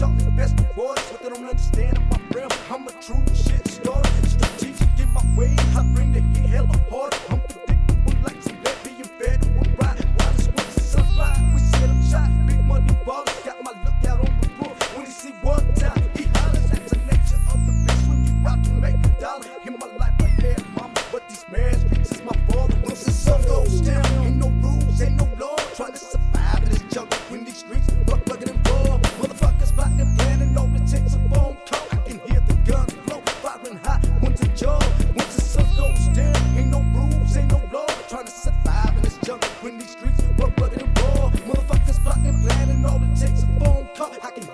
shot the best boys, but they don't understand I'm my realm. I'm a true shit story. Strategic in my way, I bring the heat hella hard. I'm predictable like some lead being fed with ride. Why this one sunrise? We said I'm shot. Big money ballers. got my lookout on the roof. When he see one time, he hollers. That's the nature of the beast. when you out to make a dollar. In my life, I had mama, but these man's bitches, my father. Once the sun goes down, ain't no rules, ain't no law. Trying to I can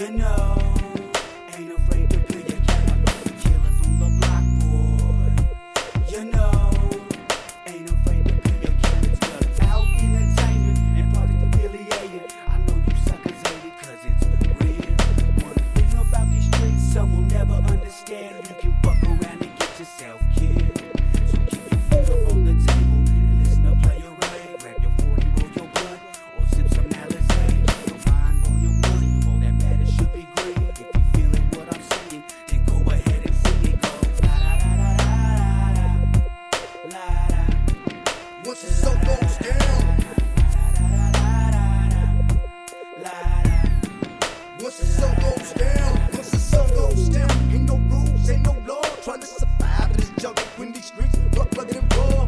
you know. Ain't afraid to be a killer. Killers on the block, boy. You know. Ain't afraid to be a killer. Just out entertainment and Project Affiliated. I know you suckers hate it cause it's real. One thing about these streets, some will never understand. You can fuck around and get yourself killed. Once the sun goes down, once the sun goes down, ain't no rules, ain't no law. Trying to survive in this jungle when these streets, blood, rugged and raw.